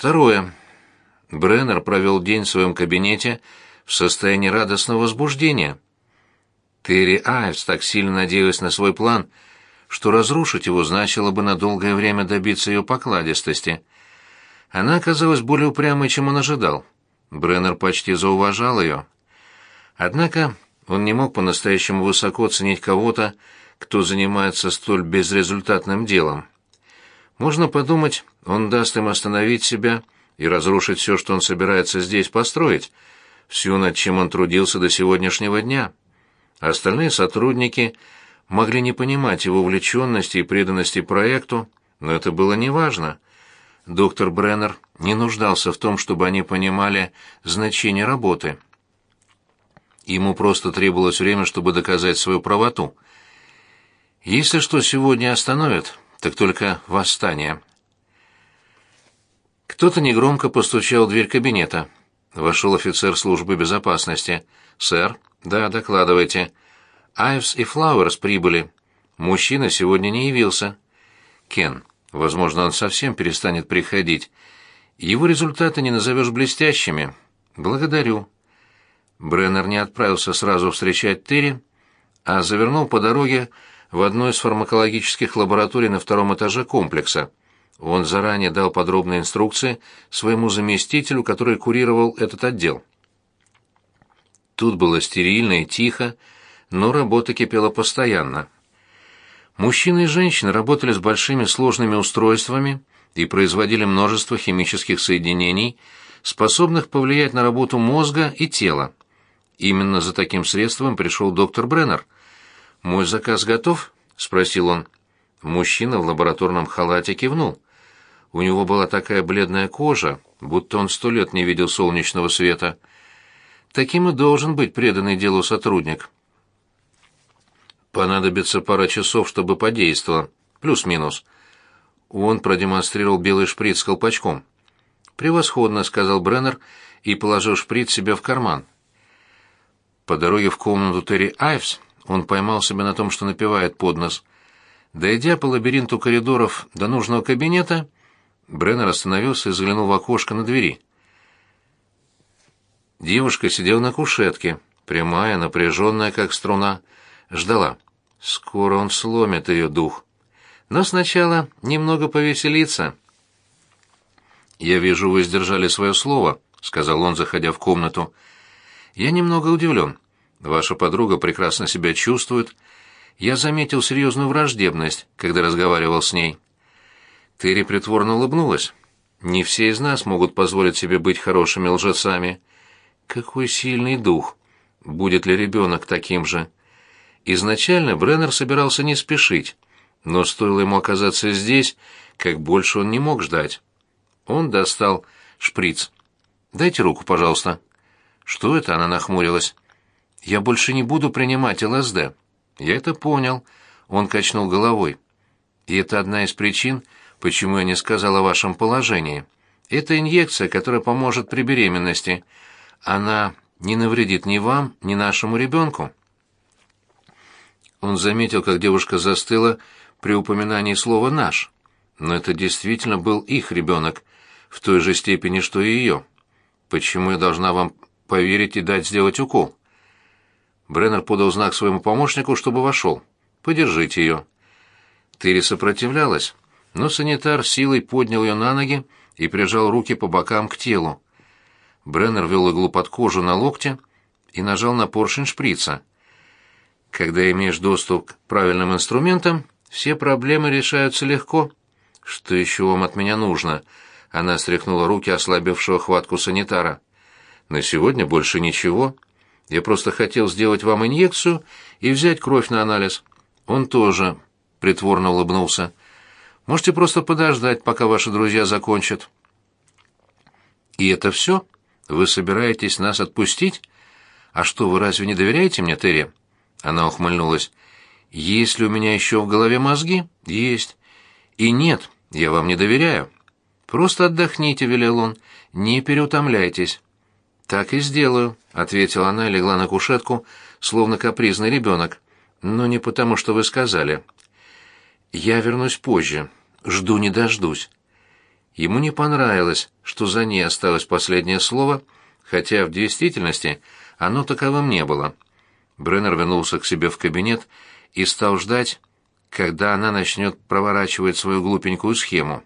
Второе. Бреннер провел день в своем кабинете в состоянии радостного возбуждения. Терри Айвс так сильно надеялась на свой план, что разрушить его значило бы на долгое время добиться ее покладистости. Она оказалась более упрямой, чем он ожидал. Бреннер почти зауважал ее. Однако он не мог по-настоящему высоко ценить кого-то, кто занимается столь безрезультатным делом. Можно подумать, он даст им остановить себя и разрушить все, что он собирается здесь построить, все, над чем он трудился до сегодняшнего дня. Остальные сотрудники могли не понимать его увлеченности и преданности проекту, но это было неважно. Доктор Бреннер не нуждался в том, чтобы они понимали значение работы. Ему просто требовалось время, чтобы доказать свою правоту. Если что сегодня остановят, так только восстание. Кто-то негромко постучал в дверь кабинета. Вошел офицер службы безопасности. «Сэр?» «Да, докладывайте». «Айвс и Флауэрс прибыли. Мужчина сегодня не явился». «Кен, возможно, он совсем перестанет приходить. Его результаты не назовешь блестящими». «Благодарю». Бреннер не отправился сразу встречать Терри, а завернул по дороге в одну из фармакологических лабораторий на втором этаже комплекса. Он заранее дал подробные инструкции своему заместителю, который курировал этот отдел. Тут было стерильно и тихо, но работа кипела постоянно. Мужчины и женщины работали с большими сложными устройствами и производили множество химических соединений, способных повлиять на работу мозга и тела. Именно за таким средством пришел доктор Бреннер. «Мой заказ готов?» — спросил он. Мужчина в лабораторном халате кивнул. У него была такая бледная кожа, будто он сто лет не видел солнечного света. Таким и должен быть преданный делу сотрудник. Понадобится пара часов, чтобы подействовало. Плюс-минус. Он продемонстрировал белый шприц с колпачком. «Превосходно», — сказал Бреннер и положил шприц себе в карман. По дороге в комнату Терри Айвс он поймал себя на том, что напевает под нос. Дойдя по лабиринту коридоров до нужного кабинета, Бреннер остановился и заглянул в окошко на двери. Девушка сидела на кушетке, прямая, напряженная, как струна, ждала. Скоро он сломит ее дух. Но сначала немного повеселиться. «Я вижу, вы сдержали свое слово», — сказал он, заходя в комнату. «Я немного удивлен. Ваша подруга прекрасно себя чувствует. Я заметил серьезную враждебность, когда разговаривал с ней». Терри притворно улыбнулась. «Не все из нас могут позволить себе быть хорошими лжецами. Какой сильный дух! Будет ли ребенок таким же?» Изначально Бреннер собирался не спешить, но стоило ему оказаться здесь, как больше он не мог ждать. Он достал шприц. «Дайте руку, пожалуйста». «Что это?» — она нахмурилась. «Я больше не буду принимать ЛСД». «Я это понял». Он качнул головой. «И это одна из причин, почему я не сказал о вашем положении. Это инъекция, которая поможет при беременности. Она не навредит ни вам, ни нашему ребенку». Он заметил, как девушка застыла при упоминании слова «наш». Но это действительно был их ребенок, в той же степени, что и ее. Почему я должна вам поверить и дать сделать укол? Бреннер подал знак своему помощнику, чтобы вошел. «Подержите ее». Тыри сопротивлялась, но санитар силой поднял ее на ноги и прижал руки по бокам к телу. Бреннер вел иглу под кожу на локте и нажал на поршень шприца. Когда имеешь доступ к правильным инструментам, все проблемы решаются легко. Что еще вам от меня нужно? Она стряхнула руки ослабевшего хватку санитара. На сегодня больше ничего. Я просто хотел сделать вам инъекцию и взять кровь на анализ. Он тоже притворно улыбнулся. Можете просто подождать, пока ваши друзья закончат. И это все? Вы собираетесь нас отпустить? А что, вы разве не доверяете мне, Терри? Она ухмыльнулась. Есть ли у меня еще в голове мозги? Есть. И нет, я вам не доверяю. Просто отдохните, велел он. Не переутомляйтесь. Так и сделаю, ответила она и легла на кушетку, словно капризный ребенок. Но не потому, что вы сказали. Я вернусь позже. Жду не дождусь. Ему не понравилось, что за ней осталось последнее слово, хотя в действительности оно таковым не было. Бреннер вернулся к себе в кабинет и стал ждать, когда она начнет проворачивать свою глупенькую схему.